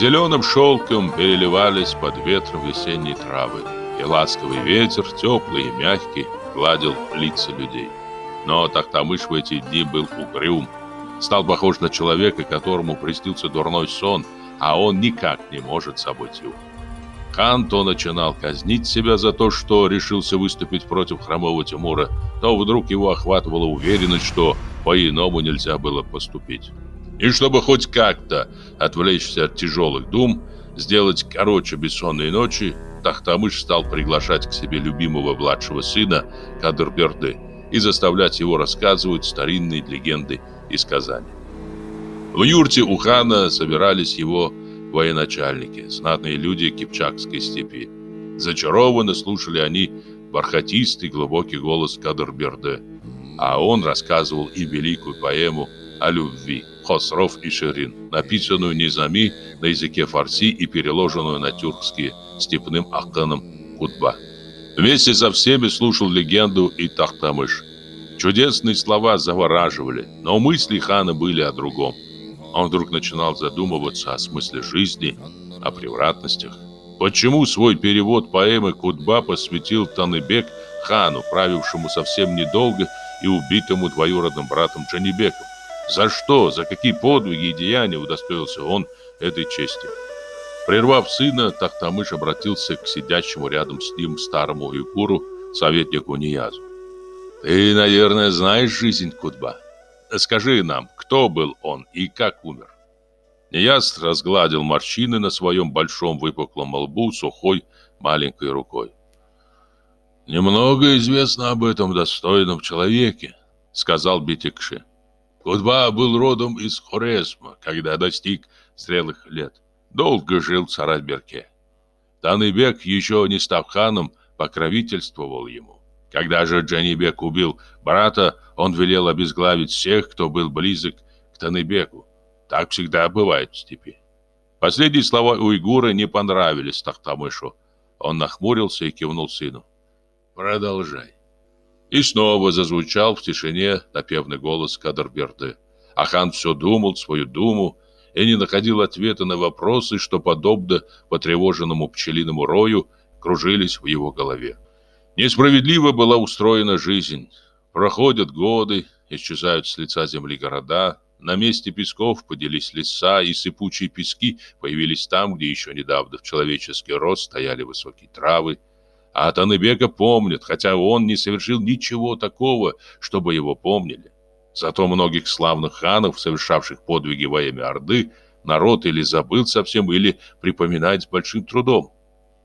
Зеленым шелком переливались под ветром весенние травы, и ласковый ветер, теплый и мягкий, гладил лица людей. Но Тахтамыш в эти дни был угрюм, стал похож на человека, которому приснился дурной сон, а он никак не может забыть его. Хан то начинал казнить себя за то, что решился выступить против хромого Тимура, то вдруг его охватывала уверенность, что по-иному нельзя было поступить. И чтобы хоть как-то отвлечься от тяжелых дум, сделать короче бессонные ночи, Тахтамыш стал приглашать к себе любимого младшего сына Кадырберды и заставлять его рассказывать старинные легенды и сказания. В юрте у хана собирались его военачальники, знатные люди Кипчакской степи. Зачарованно слушали они бархатистый глубокий голос Кадырберды, а он рассказывал и великую поэму о любви Хосров и Ширин, написанную низами на языке фарси и переложенную на тюркский степным аканом Кутба. Вместе со всеми слушал легенду и Тахтамыш. Чудесные слова завораживали, но мысли хана были о другом. Он вдруг начинал задумываться о смысле жизни, о превратностях. Почему свой перевод поэмы Кутба посвятил Таныбек хану, правившему совсем недолго и убитому двоюродным братом Джанибеком? За что, за какие подвиги и деяния удостоился он этой чести? Прервав сына, Тахтамыш обратился к сидящему рядом с ним старому уйгуру, советнику Ниязу. «Ты, наверное, знаешь жизнь Кутба?» Скажи нам, кто был он и как умер?» Неяст разгладил морщины на своем большом выпуклом лбу сухой маленькой рукой. «Немного известно об этом достойном человеке», — сказал Битикши. Кудба был родом из Хорезма, когда достиг зрелых лет. Долго жил в Саратберке. Таныбек, еще не став ханом, покровительствовал ему. Когда же Джанибек убил брата, он велел обезглавить всех, кто был близок к Таныбеку. Так всегда бывает в степи. Последние слова уйгура не понравились Тахтамышу. Он нахмурился и кивнул сыну. «Продолжай». И снова зазвучал в тишине напевный голос Кадарберды. А хан все думал свою думу и не находил ответа на вопросы, что, подобно потревоженному пчелиному рою, кружились в его голове. Несправедливо была устроена жизнь. Проходят годы, исчезают с лица земли города, на месте песков поделись леса, и сыпучие пески появились там, где еще недавно в человеческий рост стояли высокие травы. А Таныбека помнят, хотя он не совершил ничего такого, чтобы его помнили. Зато многих славных ханов, совершавших подвиги во имя Орды, народ или забыл совсем, или припоминает с большим трудом.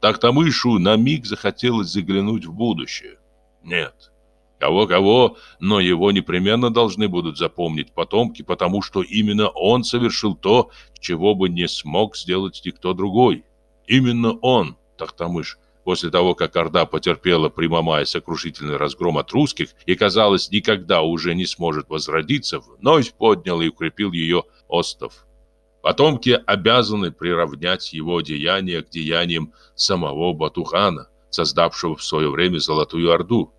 Так-Тамышу на миг захотелось заглянуть в будущее. Нет. Кого-кого, но его непременно должны будут запомнить потомки, потому что именно он совершил то, чего бы не смог сделать никто другой. Именно он, Тахтамыш, после того, как Орда потерпела при Мамае сокрушительный разгром от русских и, казалось, никогда уже не сможет возродиться, вновь поднял и укрепил ее остов. Потомки обязаны приравнять его деяния к деяниям самого Батухана, создавшего в свое время Золотую Орду.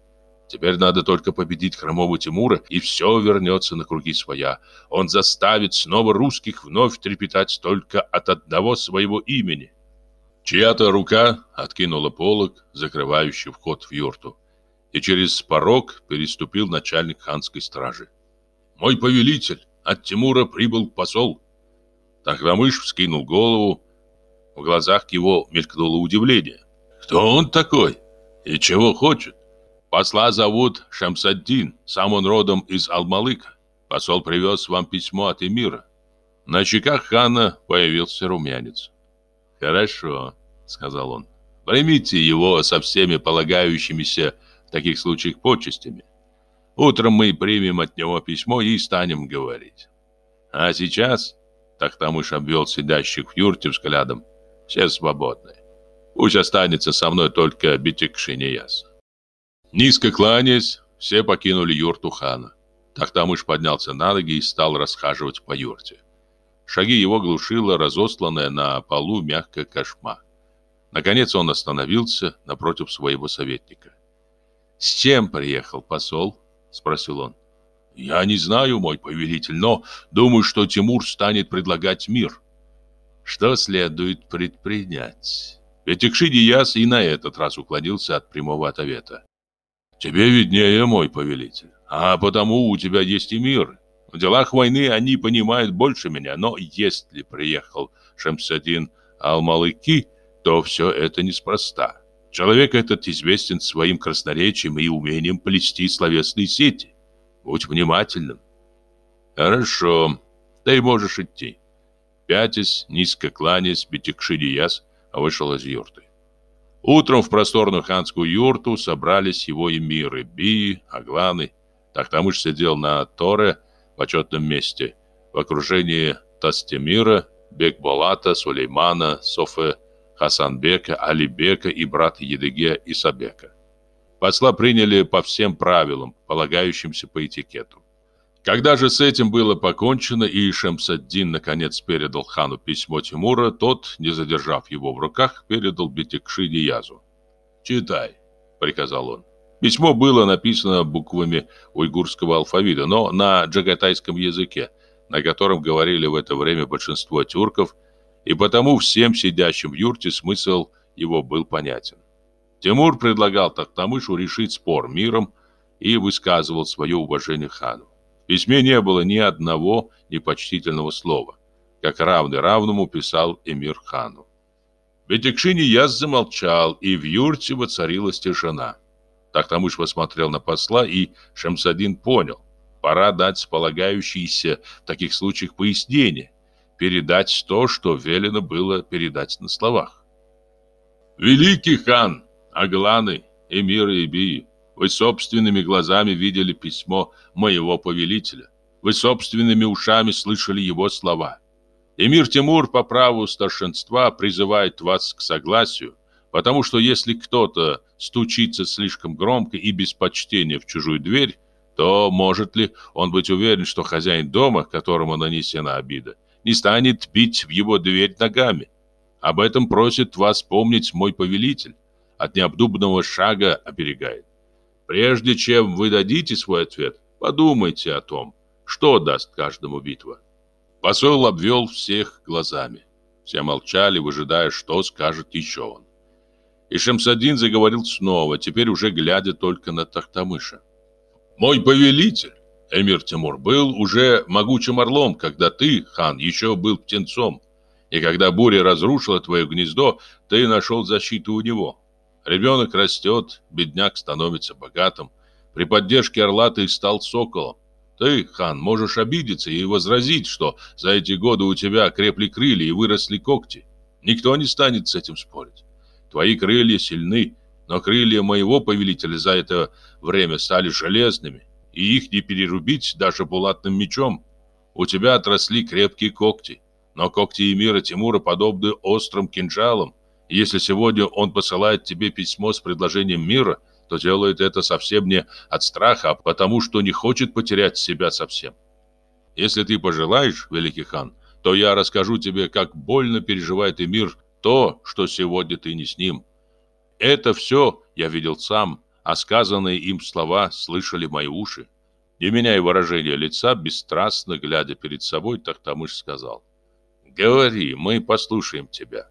Теперь надо только победить хромого Тимура, и все вернется на круги своя. Он заставит снова русских вновь трепетать только от одного своего имени. Чья-то рука откинула полог, закрывающий вход в юрту, и через порог переступил начальник ханской стражи. «Мой повелитель, от Тимура прибыл посол», Тахрамыш вскинул голову. В глазах его мелькнуло удивление. «Кто он такой? И чего хочет?» «Посла зовут Шамсаддин, сам он родом из Алмалыка. Посол привез вам письмо от эмира». На щеках хана появился румянец. «Хорошо», — сказал он. «Примите его со всеми полагающимися в таких случаях почестями. Утром мы примем от него письмо и станем говорить. А сейчас Тахтамыш обвел сидящих в юрте взглядом. Все свободны. Пусть останется со мной только Битикшинияс. Низко кланяясь, все покинули юрту хана. Тахтамыш поднялся на ноги и стал расхаживать по юрте. Шаги его глушила разосланная на полу мягкая кошма. Наконец он остановился напротив своего советника. «С чем приехал посол?» — спросил он. «Я не знаю, мой повелитель, но думаю, что Тимур станет предлагать мир». что следует предпринять. Ведь Икшидияс и на этот раз уклонился от прямого ответа. «Тебе виднее, мой повелитель, а потому у тебя есть и мир. В делах войны они понимают больше меня, но если приехал Шамсадин Алмалыки, то все это неспроста. Человек этот известен своим красноречием и умением плести словесные сети. Будь внимательным. Хорошо, ты можешь идти. Пятясь, низко кланяясь, Бетикшидияс вышел из юрты. Утром в просторную ханскую юрту собрались его эмиры Бии, Агланы. Тахтамыш сидел на Торе почетном месте в окружении Тастемира, Бекболата, Сулеймана, Софе, Хасанбека, Алибека и брата Едыге Исабека. Посла приняли по всем правилам, полагающимся по этикету. Когда же с этим было покончено и Шемсаддин наконец передал хану письмо Тимура, тот, не задержав его в руках, передал Бетикши Язу. «Читай», — приказал он. Письмо было написано буквами уйгурского алфавита, но на джагатайском языке, на котором говорили в это время большинство тюрков, и потому всем сидящим в юрте смысл его был понятен. Тимур предлагал Тахтамышу решить спор миром и высказывал свое уважение хану. В письме не было ни одного непочтительного слова, как равный равному писал эмир хану. Бетекшини Яз замолчал, и в юрте воцарилась тишина. Тахтамыш посмотрел на посла, и Шамсадин понял, пора дать полагающиеся в таких случаях пояснения, передать то, что велено было передать на словах. «Великий хан, Агланы, эмиры и бии, вы собственными глазами видели письмо моего повелителя. Вы собственными ушами слышали его слова. Эмир Тимур по праву старшинства призывает вас к согласию, потому что если кто-то стучится слишком громко и без почтения в чужую дверь, то может ли он быть уверен, что хозяин дома, которому нанесена обида, не станет бить в его дверь ногами? Об этом просит вас помнить мой повелитель. От необдуманного шага оберегает. Прежде чем вы дадите свой ответ, подумайте о том, что даст каждому битва. Посол обвел всех глазами. Все молчали, выжидая, что скажет еще он. И Шемсадин заговорил снова, теперь уже глядя только на Тахтамыша. «Мой повелитель, Эмир Тимур, был уже могучим орлом, когда ты, хан, еще был птенцом. И когда буря разрушила твое гнездо, ты нашел защиту у него. Ребенок растет, бедняк становится богатым. При поддержке орла ты стал соколом. Ты, хан, можешь обидеться и возразить, что за эти годы у тебя крепли крылья и выросли когти. Никто не станет с этим спорить. Твои крылья сильны, но крылья моего повелителя за это время стали железными, и их не перерубить даже булатным мечом. У тебя отросли крепкие когти, но когти Эмира Тимура подобны острым кинжалам, если сегодня он посылает тебе письмо с предложением мира, то делает это совсем не от страха, а потому что не хочет потерять себя совсем. Если ты пожелаешь, великий хан, то я расскажу тебе, как больно переживает Эмир то, что сегодня ты не с ним. Это все я видел сам, а сказанные им слова слышали мои уши. Не меняя выражения лица, бесстрастно глядя перед собой, Тахтамыш сказал, «Говори, мы послушаем тебя».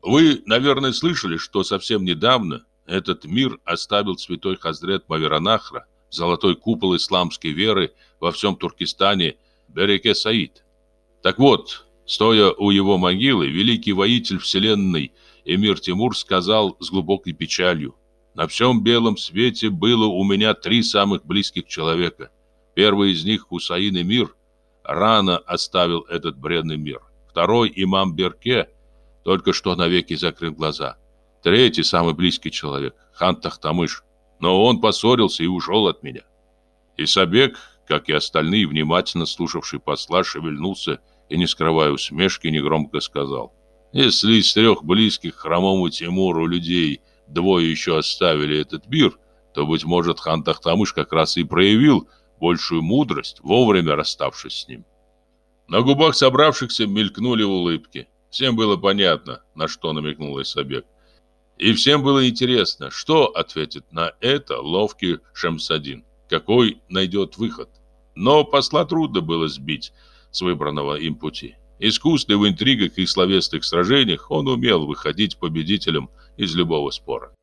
Вы, наверное, слышали, что совсем недавно этот мир оставил святой Хазрет Маверанахра, золотой купол исламской веры во всем Туркестане, Береке Саид. Так вот, стоя у его могилы, великий воитель вселенной Эмир Тимур сказал с глубокой печалью, «На всем белом свете было у меня три самых близких человека. Первый из них, Хусаин Эмир, рано оставил этот бренный мир. Второй, имам Берке, только что навеки закрыл глаза. Третий, самый близкий человек, хан Тахтамыш. Но он поссорился и ушел от меня. Исабек, как и остальные, внимательно слушавший посла, шевельнулся и, не скрывая усмешки, негромко сказал. Если из трех близких хромому Тимуру людей двое еще оставили этот мир, то, быть может, хан Тахтамыш как раз и проявил большую мудрость, вовремя расставшись с ним. На губах собравшихся мелькнули улыбки. Всем было понятно, на что намекнул Исабек. И всем было интересно, что ответит на это ловкий Шамсадин, какой найдет выход. Но посла трудно было сбить с выбранного им пути. Искусный в интригах и словесных сражениях, он умел выходить победителем из любого спора.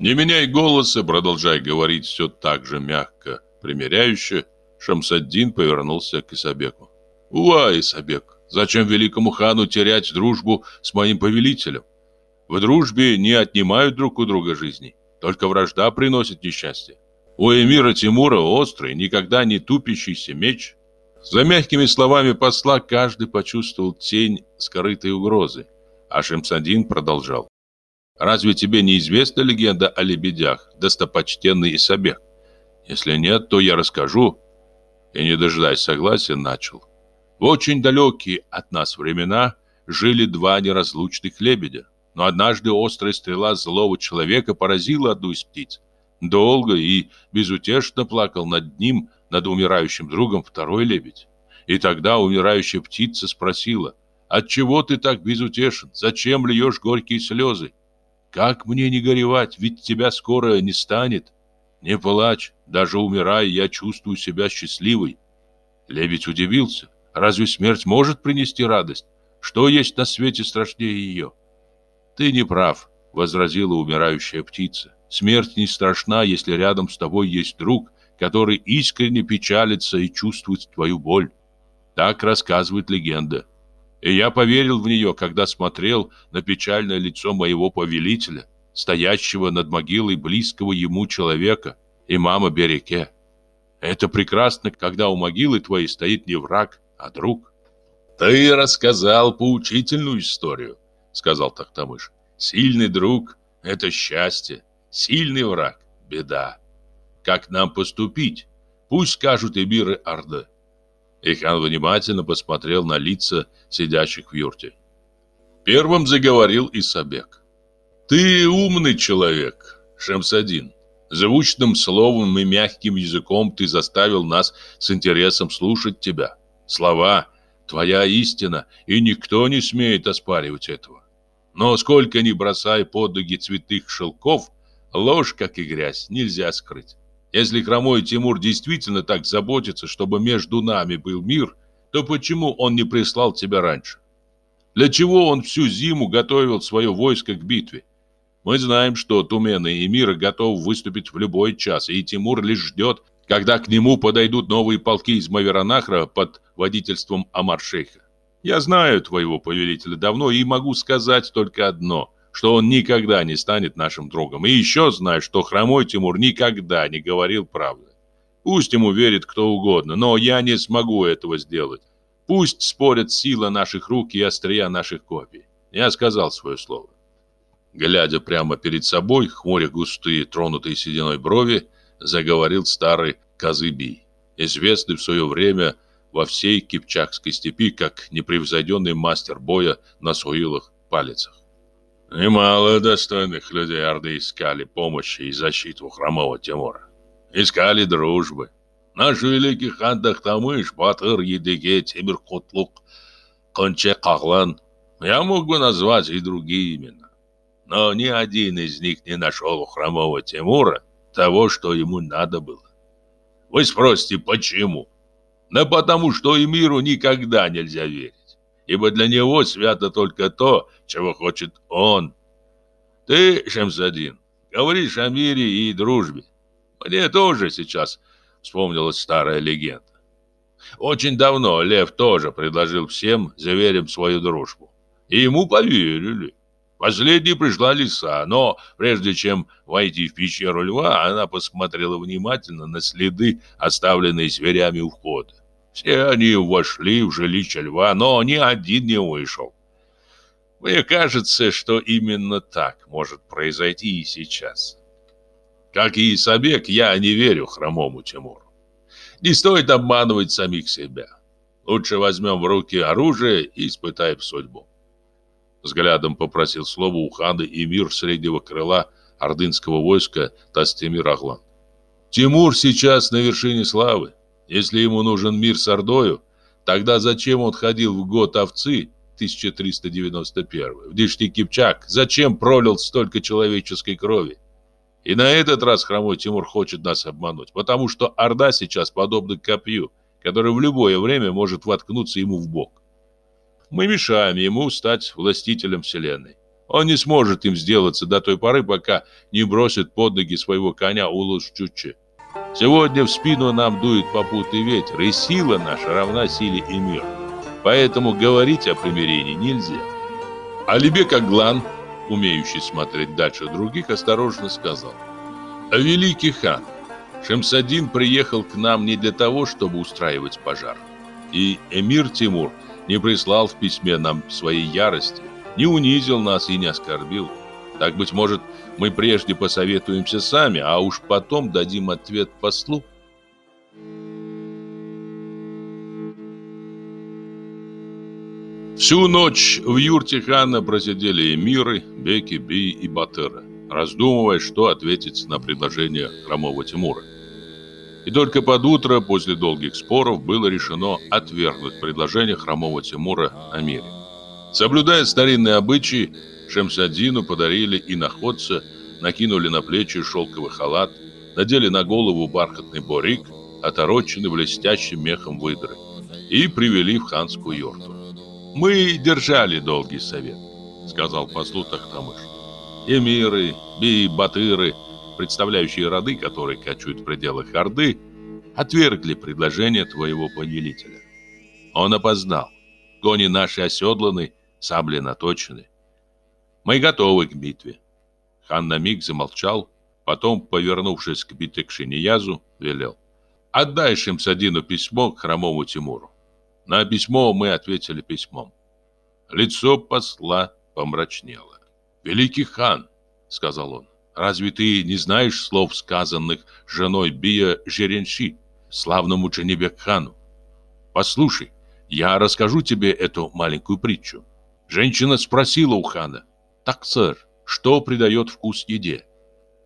Не меняя голоса, продолжая говорить все так же мягко, примиряюще, Шамсаддин повернулся к Исабеку. «Уа, Исабек, зачем великому хану терять дружбу с моим повелителем? В дружбе не отнимают друг у друга жизни, только вражда приносит несчастье. У эмира Тимура острый, никогда не тупящийся меч. За мягкими словами посла каждый почувствовал тень скрытой угрозы, а Шемсадин продолжал. «Разве тебе не известна легенда о лебедях, достопочтенный Исабек? Если нет, то я расскажу». И, не дожидаясь согласия, начал. В очень далекие от нас времена жили два неразлучных лебедя. Но однажды острая стрела злого человека поразила одну из птиц. Долго и безутешно плакал над ним, над умирающим другом, второй лебедь. И тогда умирающая птица спросила, «Отчего ты так безутешен? Зачем льешь горькие слезы? Как мне не горевать, ведь тебя скоро не станет? Не плачь, даже умирая, я чувствую себя счастливой». Лебедь удивился. Разве смерть может принести радость? Что есть на свете страшнее ее? Ты не прав, возразила умирающая птица. Смерть не страшна, если рядом с тобой есть друг, который искренне печалится и чувствует твою боль. Так рассказывает легенда. И я поверил в нее, когда смотрел на печальное лицо моего повелителя, стоящего над могилой близкого ему человека, имама Береке. Это прекрасно, когда у могилы твоей стоит не враг, а друг. Ты рассказал поучительную историю, сказал Тахтамыш. Сильный друг — это счастье, сильный враг — беда. Как нам поступить? Пусть скажут эмиры Орды. И хан внимательно посмотрел на лица сидящих в юрте. Первым заговорил Исабек. «Ты умный человек, Шемсадин. Звучным словом и мягким языком ты заставил нас с интересом слушать тебя. Слова — твоя истина, и никто не смеет оспаривать этого. Но сколько ни бросай под цветных шелков, ложь, как и грязь, нельзя скрыть. Если хромой Тимур действительно так заботится, чтобы между нами был мир, то почему он не прислал тебя раньше? Для чего он всю зиму готовил свое войско к битве? Мы знаем, что Тумены и Мира готовы выступить в любой час, и Тимур лишь ждет, когда к нему подойдут новые полки из Маверанахра под водительством Амар-шейха. Я знаю твоего повелителя давно и могу сказать только одно, что он никогда не станет нашим другом. И еще знаю, что хромой Тимур никогда не говорил правды. Пусть ему верит кто угодно, но я не смогу этого сделать. Пусть спорят сила наших рук и острия наших копий. Я сказал свое слово. Глядя прямо перед собой, хмуря густые, тронутые сединой брови, заговорил старый Казыбий, известный в свое время во всей Кипчакской степи как непревзойденный мастер боя на суилах палицах. Немало достойных людей Орды искали помощи и защиту хромого Тимура. Искали дружбы. Наш великий хан Дахтамыш, Батыр, Едыге, Темир Котлук, Конче Каглан. Я мог бы назвать и другие имена. Но ни один из них не нашел у хромого Тимура того, что ему надо было. Вы спросите, почему? Да потому что и миру никогда нельзя верить, ибо для него свято только то, чего хочет он. Ты, Шемсадин, говоришь о мире и дружбе. Мне тоже сейчас вспомнилась старая легенда. Очень давно Лев тоже предложил всем зверям свою дружбу. И ему поверили. Последней пришла лиса, но прежде чем войти в пещеру льва, она посмотрела внимательно на следы, оставленные зверями у входа. Все они вошли в жилище льва, но ни один не вышел. Мне кажется, что именно так может произойти и сейчас. Как и Исабек, я не верю хромому Тимуру. Не стоит обманывать самих себя. Лучше возьмем в руки оружие и испытаем судьбу. Взглядом попросил слово у хана эмир среднего крыла ордынского войска Тастемир Аглан. Тимур сейчас на вершине славы. Если ему нужен мир с Ордою, тогда зачем он ходил в год овцы 1391 в Дишти Кипчак? Зачем пролил столько человеческой крови? И на этот раз хромой Тимур хочет нас обмануть, потому что Орда сейчас подобна копью, которое в любое время может воткнуться ему в бок. Мы мешаем ему стать властителем вселенной. Он не сможет им сделаться до той поры, пока не бросит под ноги своего коня Улус-Чучи. Сегодня в спину нам дует попутный ветер, и сила наша равна силе и миру. Поэтому говорить о примирении нельзя. Алибек Аглан, умеющий смотреть дальше других, осторожно сказал. «Великий хан, Шемсадин приехал к нам не для того, чтобы устраивать пожар. И эмир Тимур не прислал в письме нам своей ярости, не унизил нас и не оскорбил. Так, быть может, мы прежде посоветуемся сами, а уж потом дадим ответ послу. Всю ночь в юрте хана просидели эмиры, беки, би и батыры, раздумывая, что ответить на предложение хромого Тимура. И только под утро, после долгих споров, было решено отвергнуть предложение хромого Тимура о мире. Соблюдая старинные обычаи, Шемсадину подарили и находца, накинули на плечи шелковый халат, надели на голову бархатный борик, отороченный блестящим мехом выдры, и привели в ханскую юрту. «Мы держали долгий совет», — сказал послу Тахтамыш. «Эмиры, би-батыры, представляющие роды, которые кочуют в пределах Орды, отвергли предложение твоего повелителя. Он опоздал. Кони наши оседланы, сабли наточены. Мы готовы к битве. Хан на миг замолчал, потом, повернувшись к Битекшиниязу, велел. Отдай Шемсадину письмо к хромому Тимуру. На письмо мы ответили письмом. Лицо посла помрачнело. «Великий хан», — сказал он, — «разве ты не знаешь слов, сказанных женой Бия Жеренши, славному Джанибек-хану? Послушай, я расскажу тебе эту маленькую притчу. Женщина спросила у хана, «Так, сэр, что придает вкус еде?»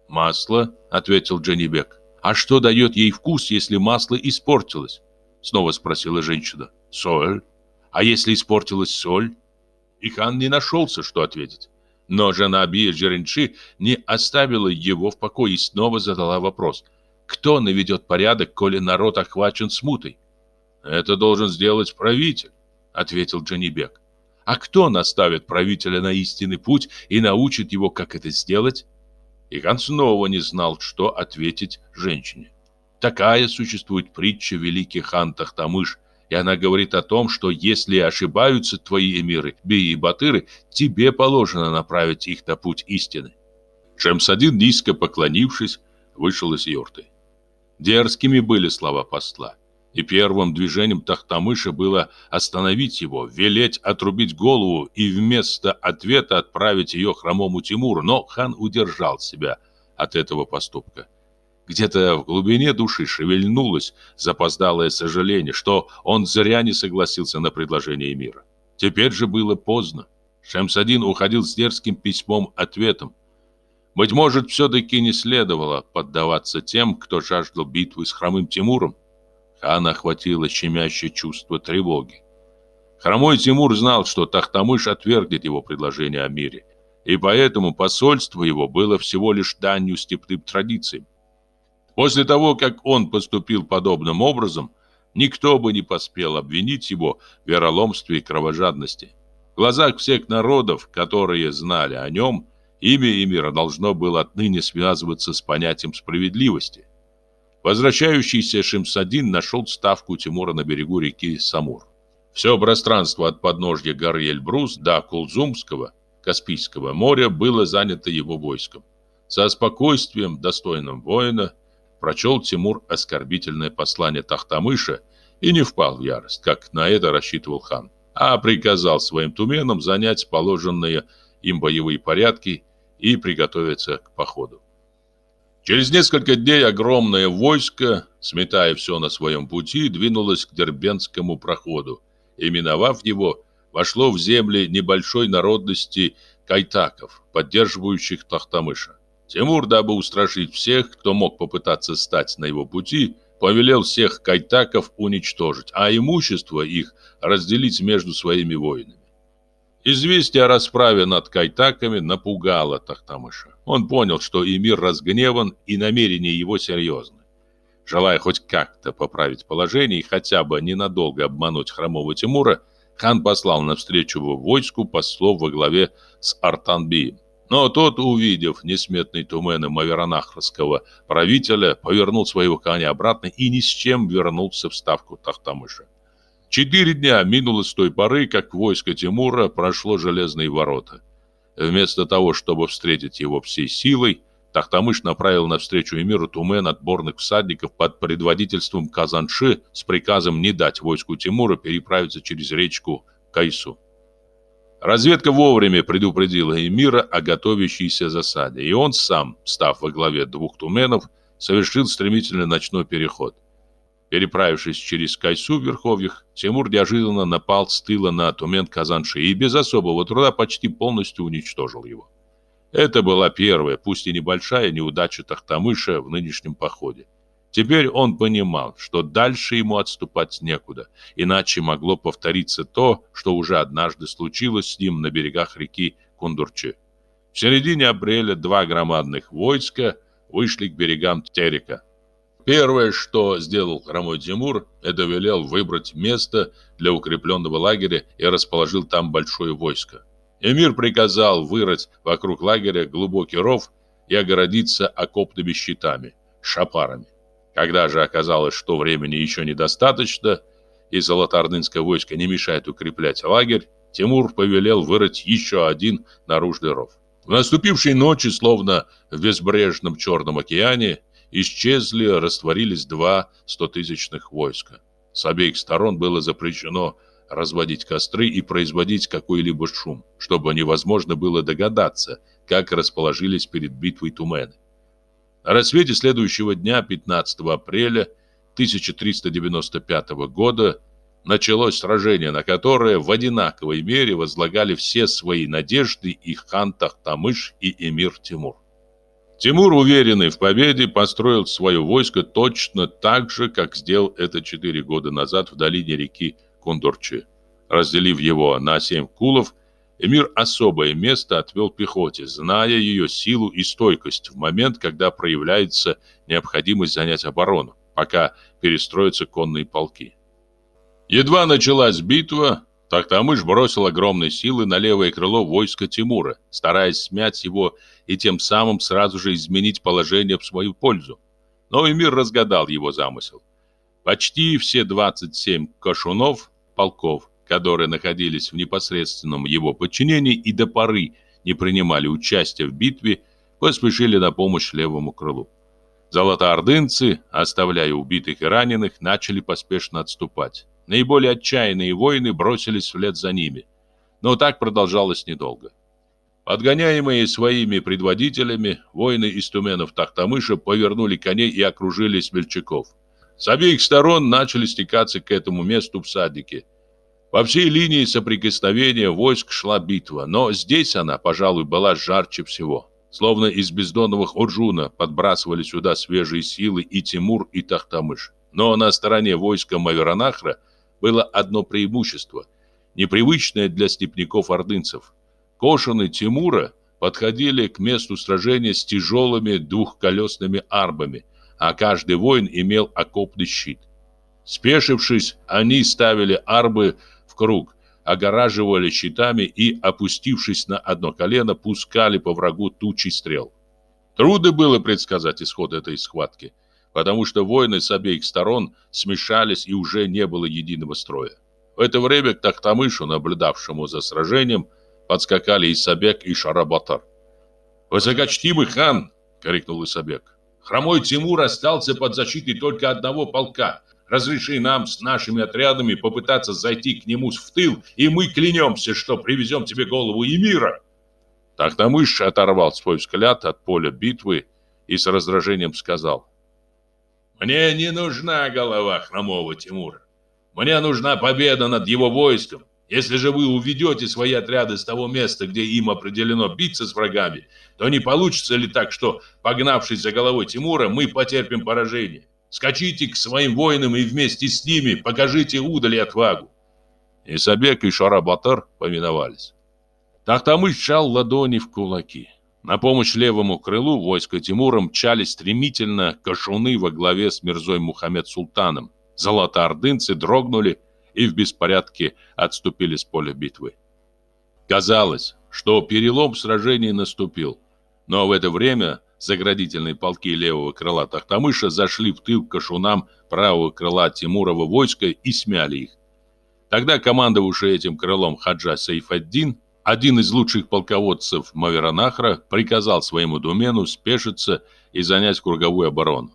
«Масло», — ответил Джанибек. «А что дает ей вкус, если масло испортилось?» Снова спросила женщина. «Соль. А если испортилась соль?» И хан не нашелся, что ответить. Но жена Абия Джеренши не оставила его в покое и снова задала вопрос. «Кто наведет порядок, коли народ охвачен смутой?» «Это должен сделать правитель», — ответил Джанибек. А кто наставит правителя на истинный путь и научит его, как это сделать? Иган снова не знал, что ответить женщине. Такая существует притча великих хан Тахтамыш, и она говорит о том, что если ошибаются твои эмиры, би и батыры, тебе положено направить их на путь истины. Шемсадин, низко поклонившись, вышел из юрты. Дерзкими были слова посла. И первым движением Тахтамыша было остановить его, велеть отрубить голову и вместо ответа отправить ее хромому Тимуру. Но хан удержал себя от этого поступка. Где-то в глубине души шевельнулось запоздалое сожаление, что он зря не согласился на предложение мира. Теперь же было поздно. Шемсадин уходил с дерзким письмом-ответом. Быть может, все-таки не следовало поддаваться тем, кто жаждал битвы с хромым Тимуром. Хана охватило щемящее чувство тревоги. Хромой Тимур знал, что Тахтамыш отвергнет его предложение о мире, и поэтому посольство его было всего лишь данью степным традициям. После того, как он поступил подобным образом, никто бы не поспел обвинить его в вероломстве и кровожадности. В глазах всех народов, которые знали о нем, имя Эмира должно было отныне связываться с понятием справедливости. Возвращающийся Шимсадин нашел ставку Тимура на берегу реки Самур. Все пространство от подножья горы Эльбрус до Кулзумского, Каспийского моря было занято его войском. Со спокойствием, достойным воина, прочел Тимур оскорбительное послание Тахтамыша и не впал в ярость, как на это рассчитывал хан, а приказал своим туменам занять положенные им боевые порядки и приготовиться к походу. Через несколько дней огромное войско, сметая все на своем пути, двинулось к Дербенскому проходу и, миновав его, вошло в земли небольшой народности кайтаков, поддерживающих Тахтамыша. Тимур, дабы устрашить всех, кто мог попытаться стать на его пути, повелел всех кайтаков уничтожить, а имущество их разделить между своими воинами. Известие о расправе над кайтаками напугало Тахтамыша. Он понял, что Эмир разгневан и намерения его серьезны. Желая хоть как-то поправить положение и хотя бы ненадолго обмануть хромого Тимура, хан послал навстречу его войску послов во главе с Артанбием. Но тот, увидев несметные тумены маверанахрского правителя, повернул своего коня обратно и ни с чем вернулся в ставку Тахтамыша. Четыре дня минуло с той поры, как войско Тимура прошло железные ворота. Вместо того, чтобы встретить его всей силой, Тахтамыш направил навстречу эмиру Тумен отборных всадников под предводительством Казанши с приказом не дать войску Тимура переправиться через речку Кайсу. Разведка вовремя предупредила эмира о готовящейся засаде, и он сам, став во главе двух туменов, совершил стремительный ночной переход. Переправившись через Кайсу в Верховьях, Тимур неожиданно напал с тыла на тумен Казанши и без особого труда почти полностью уничтожил его. Это была первая, пусть и небольшая, неудача Тахтамыша в нынешнем походе. Теперь он понимал, что дальше ему отступать некуда, иначе могло повториться то, что уже однажды случилось с ним на берегах реки Кундурчи. В середине апреля два громадных войска вышли к берегам Терека. Первое, что сделал хромой Тимур, это велел выбрать место для укрепленного лагеря и расположил там большое войско. Эмир приказал вырыть вокруг лагеря глубокий ров и огородиться окопными щитами, шапарами. Когда же оказалось, что времени еще недостаточно, и золотоордынское войско не мешает укреплять лагерь, Тимур повелел вырыть еще один наружный ров. В наступившей ночи, словно в безбрежном Черном океане, исчезли, растворились два стотысячных войска. С обеих сторон было запрещено разводить костры и производить какой-либо шум, чтобы невозможно было догадаться, как расположились перед битвой тумены. На рассвете следующего дня, 15 апреля 1395 года, началось сражение, на которое в одинаковой мере возлагали все свои надежды и хан Тахтамыш и эмир Тимур. Тимур, уверенный в победе, построил свое войско точно так же, как сделал это четыре года назад в долине реки Кундурчи. Разделив его на семь кулов, Эмир особое место отвел пехоте, зная ее силу и стойкость в момент, когда проявляется необходимость занять оборону, пока перестроятся конные полки. Едва началась битва, Тахтамыш бросил огромные силы на левое крыло войска Тимура, стараясь смять его и тем самым сразу же изменить положение в свою пользу. Но Эмир разгадал его замысел. Почти все 27 кошунов полков, которые находились в непосредственном его подчинении и до поры не принимали участия в битве, поспешили на помощь левому крылу. Золотоордынцы, оставляя убитых и раненых, начали поспешно отступать. Наиболее отчаянные воины бросились вслед за ними. Но так продолжалось недолго. Подгоняемые своими предводителями, воины из туменов Тахтамыша повернули коней и окружили смельчаков. С обеих сторон начали стекаться к этому месту всадники. По всей линии соприкосновения войск шла битва, но здесь она, пожалуй, была жарче всего. Словно из бездонного Уржуна подбрасывали сюда свежие силы и Тимур, и Тахтамыш. Но на стороне войска Маверанахра было одно преимущество, непривычное для степняков-ордынцев. Кошины Тимура подходили к месту сражения с тяжелыми двухколесными арбами – а каждый воин имел окопный щит. Спешившись, они ставили арбы в круг, огораживали щитами и, опустившись на одно колено, пускали по врагу тучи стрел. Трудно было предсказать исход этой схватки, потому что воины с обеих сторон смешались и уже не было единого строя. В это время к Тахтамышу, наблюдавшему за сражением, подскакали Исабек и Шарабатар. «Высокочтимый хан!» — крикнул Исабек. Хромой Тимур остался под защитой только одного полка. Разреши нам с нашими отрядами попытаться зайти к нему в тыл, и мы клянемся, что привезем тебе голову Эмира. Тахтамыш оторвал свой взгляд от поля битвы и с раздражением сказал. «Мне не нужна голова хромого Тимура. Мне нужна победа над его войском. Если же вы уведете свои отряды с того места, где им определено биться с врагами, то не получится ли так, что, погнавшись за головой Тимура, мы потерпим поражение? Скачите к своим воинам и вместе с ними покажите удали отвагу. И Сабек и Шарабатар повиновались. Тахтамыш сжал ладони в кулаки. На помощь левому крылу войска Тимура мчались стремительно кашуны во главе с Мирзой Мухаммед Султаном. Золотоордынцы дрогнули и в беспорядке отступили с поля битвы. Казалось, что перелом в сражении наступил, но в это время заградительные полки левого крыла Тахтамыша зашли в тыл кашунам правого крыла Тимурова войска и смяли их. Тогда командовавший этим крылом Хаджа Сейфаддин, один из лучших полководцев Маверанахра, приказал своему думену спешиться и занять круговую оборону.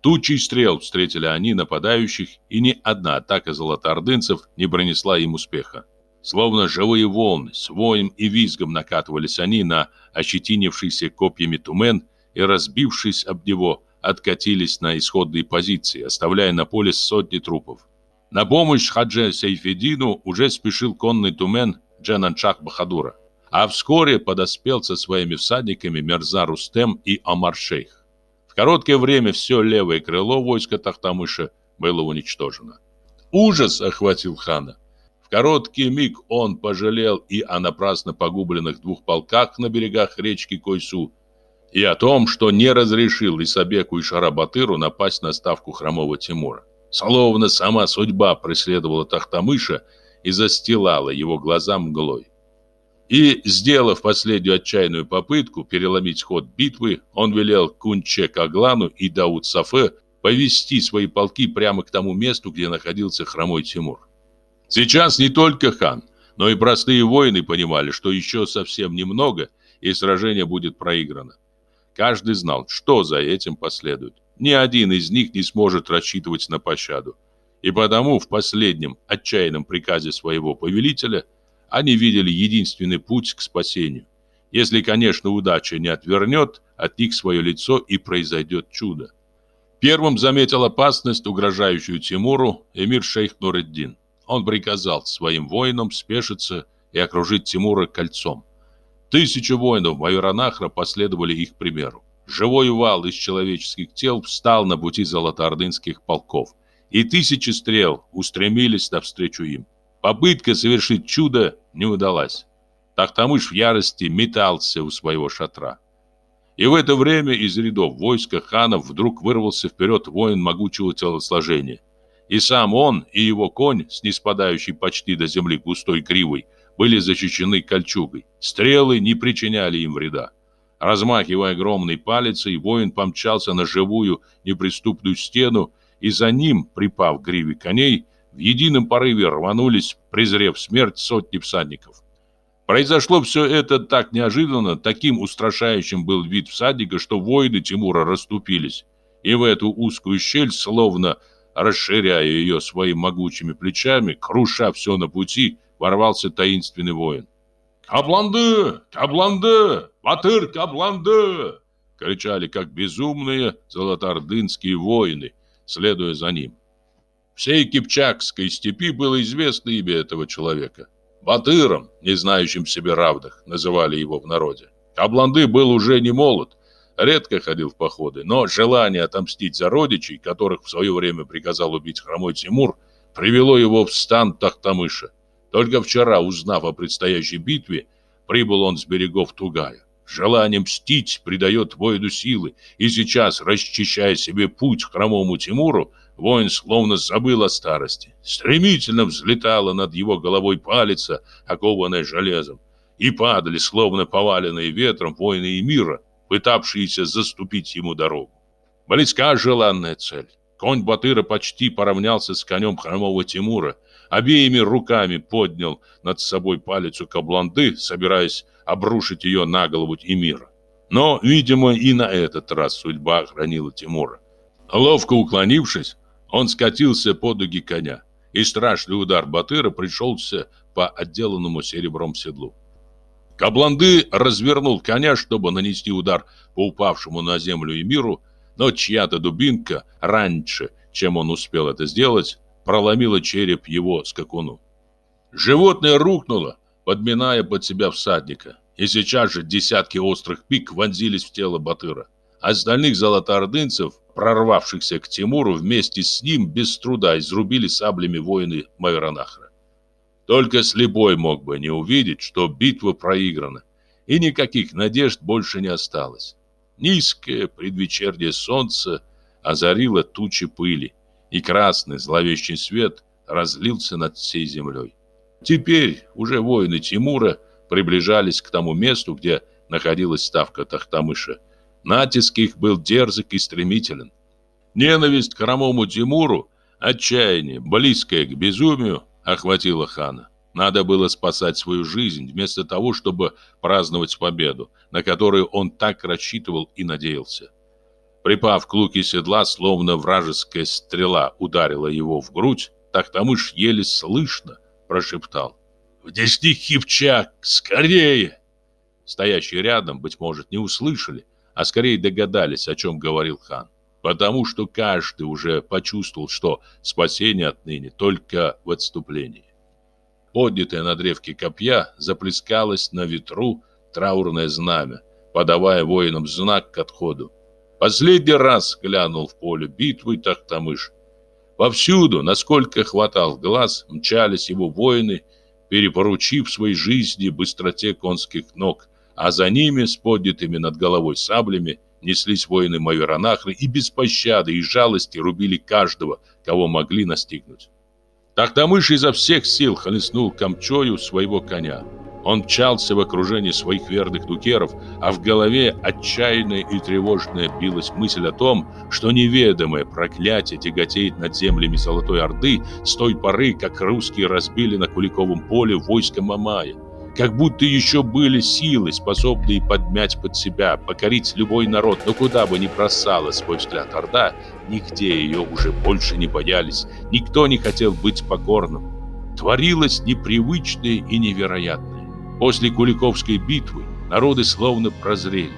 Тучи стрел встретили они нападающих, и ни одна атака золотоордынцев не принесла им успеха. Словно живые волны, с воем и визгом накатывались они на ощетинившийся копьями тумен и, разбившись об него, откатились на исходные позиции, оставляя на поле сотни трупов. На помощь Хадже Сейфедину уже спешил конный тумен Джананчах Бахадура, а вскоре подоспел со своими всадниками Мерза Рустем и Амар Шейх. В короткое время все левое крыло войска Тахтамыша было уничтожено. Ужас охватил хана. В короткий миг он пожалел и о напрасно погубленных двух полках на берегах речки Койсу, и о том, что не разрешил Исабеку и Шарабатыру напасть на ставку хромого Тимура. Словно сама судьба преследовала Тахтамыша и застилала его глаза мглой. И, сделав последнюю отчаянную попытку переломить ход битвы, он велел Кунче Каглану и Дауд Сафе повести свои полки прямо к тому месту, где находился хромой Тимур. Сейчас не только хан, но и простые воины понимали, что еще совсем немного, и сражение будет проиграно. Каждый знал, что за этим последует. Ни один из них не сможет рассчитывать на пощаду. И потому в последнем отчаянном приказе своего повелителя они видели единственный путь к спасению. Если, конечно, удача не отвернет от них свое лицо и произойдет чудо. Первым заметил опасность, угрожающую Тимуру, эмир шейх Нуреддин он приказал своим воинам спешиться и окружить Тимура кольцом. Тысячи воинов Майоранахра последовали их примеру. Живой вал из человеческих тел встал на пути золотоордынских полков, и тысячи стрел устремились навстречу им. Попытка совершить чудо не удалась. Тахтамыш в ярости метался у своего шатра. И в это время из рядов войска ханов вдруг вырвался вперед воин могучего телосложения. И сам он, и его конь, с неспадающей почти до земли густой кривой, были защищены кольчугой. Стрелы не причиняли им вреда. Размахивая огромной палицей, воин помчался на живую неприступную стену, и за ним, припав гриве коней, в едином порыве рванулись, презрев смерть сотни всадников. Произошло все это так неожиданно, таким устрашающим был вид всадника, что воины Тимура расступились, и в эту узкую щель, словно расширяя ее своими могучими плечами, круша все на пути, ворвался таинственный воин. «Кабланды! Кабланды! Батыр Кабланды!» кричали, как безумные золотоордынские воины, следуя за ним. Всей Кипчакской степи было известно имя этого человека. Батыром, не знающим себе равных, называли его в народе. Кабланды был уже не молод, редко ходил в походы, но желание отомстить за родичей, которых в свое время приказал убить хромой Тимур, привело его в стан Тахтамыша. Только вчера, узнав о предстоящей битве, прибыл он с берегов Тугая. Желание мстить придает воину силы, и сейчас, расчищая себе путь к хромому Тимуру, воин словно забыл о старости. Стремительно взлетала над его головой палица, окованная железом, и падали, словно поваленные ветром, воины мира пытавшиеся заступить ему дорогу. Близка желанная цель. Конь Батыра почти поравнялся с конем хромого Тимура, обеими руками поднял над собой палицу кабланды, собираясь обрушить ее на голову Эмира. Но, видимо, и на этот раз судьба охранила Тимура. Ловко уклонившись, он скатился под дуги коня, и страшный удар Батыра пришелся по отделанному серебром седлу. Кабланды развернул коня, чтобы нанести удар по упавшему на землю Эмиру, но чья-то дубинка раньше, чем он успел это сделать, проломила череп его скакуну. Животное рухнуло, подминая под себя всадника, и сейчас же десятки острых пик вонзились в тело Батыра. Остальных золотоордынцев, прорвавшихся к Тимуру, вместе с ним без труда изрубили саблями воины Майоранахра. Только слепой мог бы не увидеть, что битва проиграна, и никаких надежд больше не осталось. Низкое предвечернее солнце озарило тучи пыли, и красный зловещий свет разлился над всей землей. Теперь уже воины Тимура приближались к тому месту, где находилась ставка Тахтамыша. Натиск их был дерзок и стремителен. Ненависть к хромому Тимуру, отчаяние, близкое к безумию, охватило хана. Надо было спасать свою жизнь, вместо того, чтобы праздновать победу, на которую он так рассчитывал и надеялся. Припав к луке седла, словно вражеская стрела ударила его в грудь, Тахтамыш еле слышно прошептал. «В Кипчак! Скорее!» Стоящие рядом, быть может, не услышали, а скорее догадались, о чем говорил хан. Потому что каждый уже почувствовал, что спасение отныне только в отступлении. Поднятое на древке копья заплескалось на ветру траурное знамя, подавая воинам знак к отходу. Последний раз глянул в поле битвы Тахтамыш. Повсюду, насколько хватал глаз, мчались его воины, перепоручив своей жизни быстроте конских ног, а за ними с поднятыми над головой саблями неслись воины Маверанахры и без пощады и жалости рубили каждого, кого могли настигнуть. Тахтамыш изо всех сил хлестнул камчою своего коня. Он мчался в окружении своих верных дукеров, а в голове отчаянная и тревожная билась мысль о том, что неведомое проклятие тяготеет над землями Золотой Орды с той поры, как русские разбили на Куликовом поле войско Мамая. Как будто еще были силы, способные подмять под себя, покорить любой народ, но куда бы ни бросала свой взгляд Орда, нигде ее уже больше не боялись, никто не хотел быть покорным. Творилось непривычное и невероятное. После Куликовской битвы народы словно прозрели.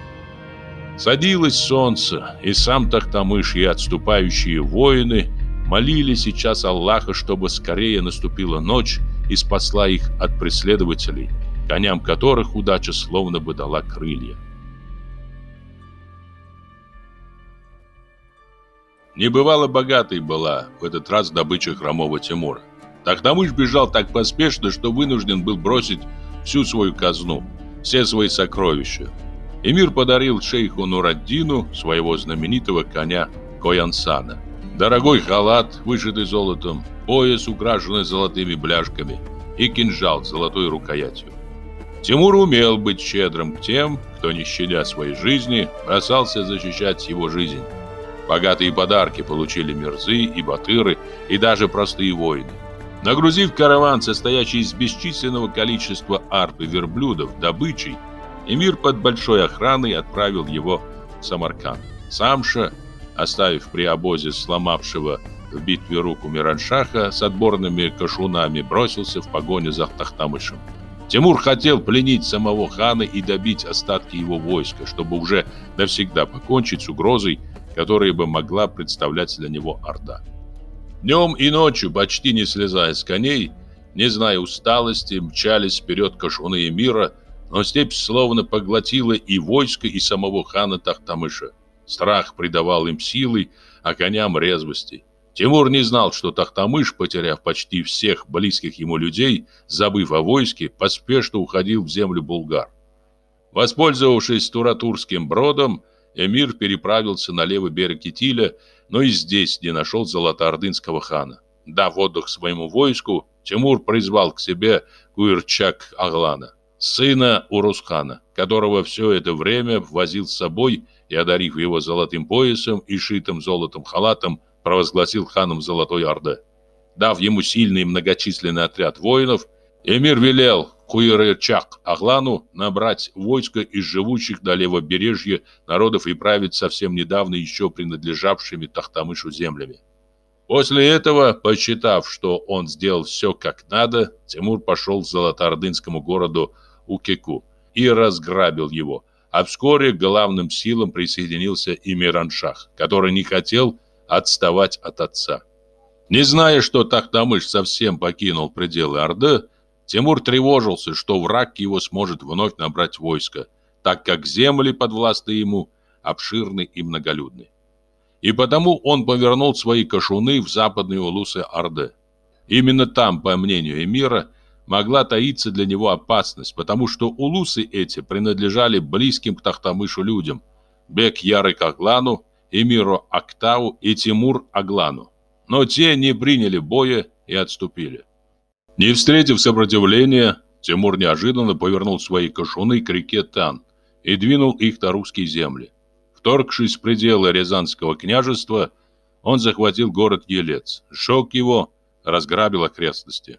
Садилось солнце, и сам Тахтамыш и отступающие воины молили сейчас Аллаха, чтобы скорее наступила ночь и спасла их от преследователей коням которых удача словно бы дала крылья. Небывало богатой была в этот раз добыча хромого Тимура. Тахтамыш бежал так поспешно, что вынужден был бросить всю свою казну, все свои сокровища. Эмир подарил шейху Нураддину своего знаменитого коня Коянсана. Дорогой халат, вышитый золотом, пояс, украшенный золотыми бляшками, и кинжал с золотой рукоятью. Тимур умел быть щедрым к тем, кто, не щадя своей жизни, бросался защищать его жизнь. Богатые подарки получили мерзы и батыры, и даже простые воины. Нагрузив караван, состоящий из бесчисленного количества арп и верблюдов, добычей, эмир под большой охраной отправил его в Самарканд. Сам же, оставив при обозе сломавшего в битве руку Мираншаха с отборными кашунами, бросился в погоню за Тахтамышем. Тимур хотел пленить самого хана и добить остатки его войска, чтобы уже навсегда покончить с угрозой, которая бы могла представлять для него Орда. Днем и ночью, почти не слезая с коней, не зная усталости, мчались вперед кашуны мира, но степь словно поглотила и войско, и самого хана Тахтамыша. Страх придавал им силы, а коням резвости. Тимур не знал, что Тахтамыш, потеряв почти всех близких ему людей, забыв о войске, поспешно уходил в землю булгар. Воспользовавшись Туратурским бродом, эмир переправился на левый берег Китиля, но и здесь не нашел золотоордынского хана. Дав отдых своему войску, Тимур призвал к себе Куирчак Аглана, сына Урусхана, которого все это время возил с собой и, одарив его золотым поясом и шитым золотом халатом, провозгласил ханом Золотой Орды. Дав ему сильный многочисленный отряд воинов, эмир велел Куирычак Аглану набрать войско из живущих до левобережья народов и править совсем недавно еще принадлежавшими Тахтамышу землями. После этого, посчитав, что он сделал все как надо, Тимур пошел к золотоордынскому городу Укеку и разграбил его, а вскоре к главным силам присоединился и Мираншах, который не хотел отставать от отца. Не зная, что Тахтамыш совсем покинул пределы Орды, Тимур тревожился, что враг его сможет вновь набрать войско, так как земли подвластны ему обширны и многолюдны. И потому он повернул свои кашуны в западные улусы Орды. Именно там, по мнению эмира, могла таиться для него опасность, потому что улусы эти принадлежали близким к Тахтамышу людям – Бек Яры Каглану, Эмиру Актау и Тимур Аглану. но те не приняли боя и отступили. Не встретив сопротивления, Тимур неожиданно повернул свои кошуны к реке Тан и двинул их на русские земли. Вторгшись в пределы Рязанского княжества, он захватил город Елец, сжег его, разграбил окрестности.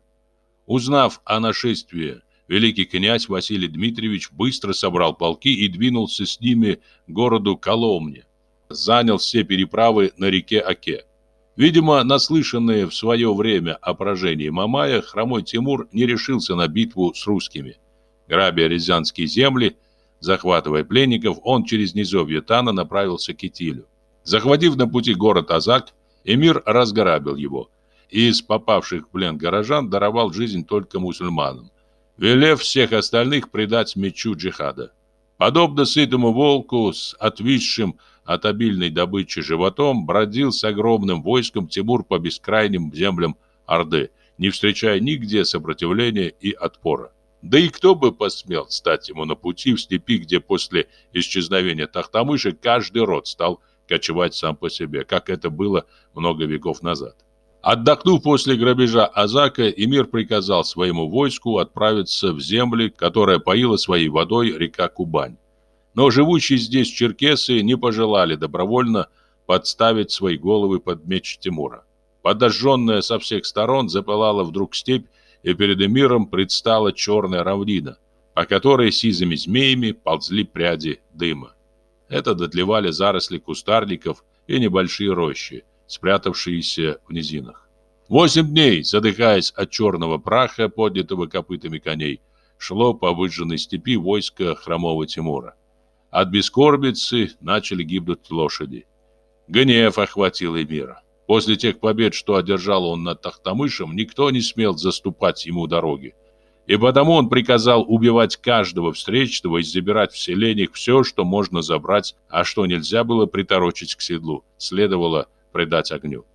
Узнав о нашествии, великий князь Василий Дмитриевич быстро собрал полки и двинулся с ними к городу Коломне. Занял все переправы на реке Оке. Видимо, наслышанные в свое время о поражении Мамая, хромой Тимур не решился на битву с русскими. Грабя рязанские земли, захватывая пленников, он через низовье Тана направился к Итилю. Захватив на пути город Азак, эмир разграбил его и из попавших в плен горожан даровал жизнь только мусульманам, велев всех остальных предать мечу джихада. Подобно сытому волку с отвисшим от обильной добычи животом, бродил с огромным войском Тимур по бескрайним землям Орды, не встречая нигде сопротивления и отпора. Да и кто бы посмел стать ему на пути в степи, где после исчезновения Тахтамыша каждый род стал кочевать сам по себе, как это было много веков назад. Отдохнув после грабежа Азака, Эмир приказал своему войску отправиться в земли, которая поила своей водой река Кубань. Но живущие здесь черкесы не пожелали добровольно подставить свои головы под меч Тимура. Подожженная со всех сторон запылала вдруг степь, и перед Эмиром предстала черная равнина, по которой сизыми змеями ползли пряди дыма. Это дотлевали заросли кустарников и небольшие рощи, спрятавшиеся в низинах. Восемь дней, задыхаясь от черного праха, поднятого копытами коней, шло по выжженной степи войско хромого Тимура. От бескорбицы начали гибнуть лошади. Гнев охватил Эмира. После тех побед, что одержал он над Тахтамышем, никто не смел заступать ему дороги. И потому он приказал убивать каждого встречного и забирать в селениях все, что можно забрать, а что нельзя было приторочить к седлу, следовало предать огню.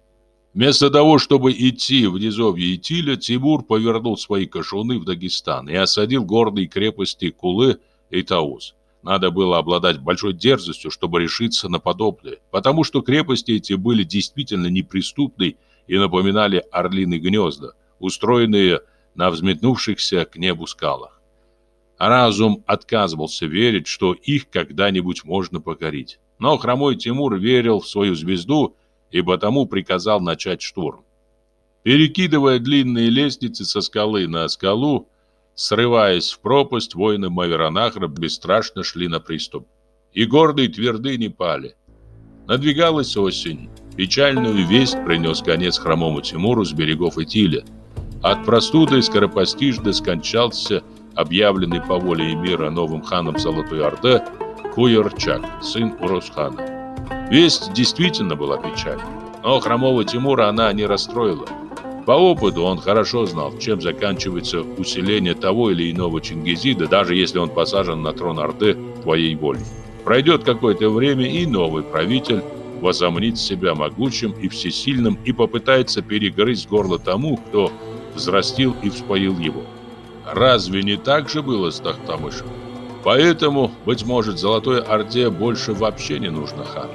Вместо того, чтобы идти в низовье Итиля, Тимур повернул свои кошуны в Дагестан и осадил гордые крепости Кулы и Тауз. Надо было обладать большой дерзостью, чтобы решиться на подобное, потому что крепости эти были действительно неприступны и напоминали орлиные гнезда, устроенные на взметнувшихся к небу скалах. разум отказывался верить, что их когда-нибудь можно покорить. Но хромой Тимур верил в свою звезду и потому приказал начать штурм. Перекидывая длинные лестницы со скалы на скалу, срываясь в пропасть, воины Маверанахра бесстрашно шли на приступ. И гордые тверды не пали. Надвигалась осень. Печальную весть принес конец хромому Тимуру с берегов Итиля – от простуды скоропостижно скончался объявленный по воле эмира новым ханом Золотой Орды Куйерчак, сын Урусхана. Весть действительно была печальной, но хромого Тимура она не расстроила. По опыту он хорошо знал, чем заканчивается усиление того или иного Чингизида, даже если он посажен на трон Орды твоей волей. Пройдет какое-то время, и новый правитель возомнит себя могучим и всесильным и попытается перегрызть горло тому, кто взрастил и вспоил его. Разве не так же было с Тахтамышем? Поэтому, быть может, Золотой Орде больше вообще не нужно хан.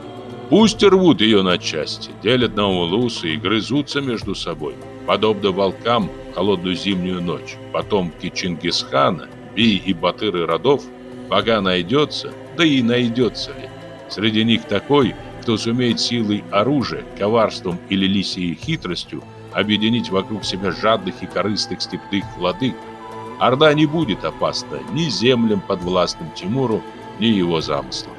Пусть рвут ее на части, делят на улусы и грызутся между собой, подобно волкам в холодную зимнюю ночь. Потомки Чингисхана, Би и Батыры родов, пока найдется, да и найдется ли. Среди них такой, кто сумеет силой оружия, коварством или лисией хитростью объединить вокруг себя жадных и корыстых степных владык, Орда не будет опасна ни землям подвластным Тимуру, ни его замыслам.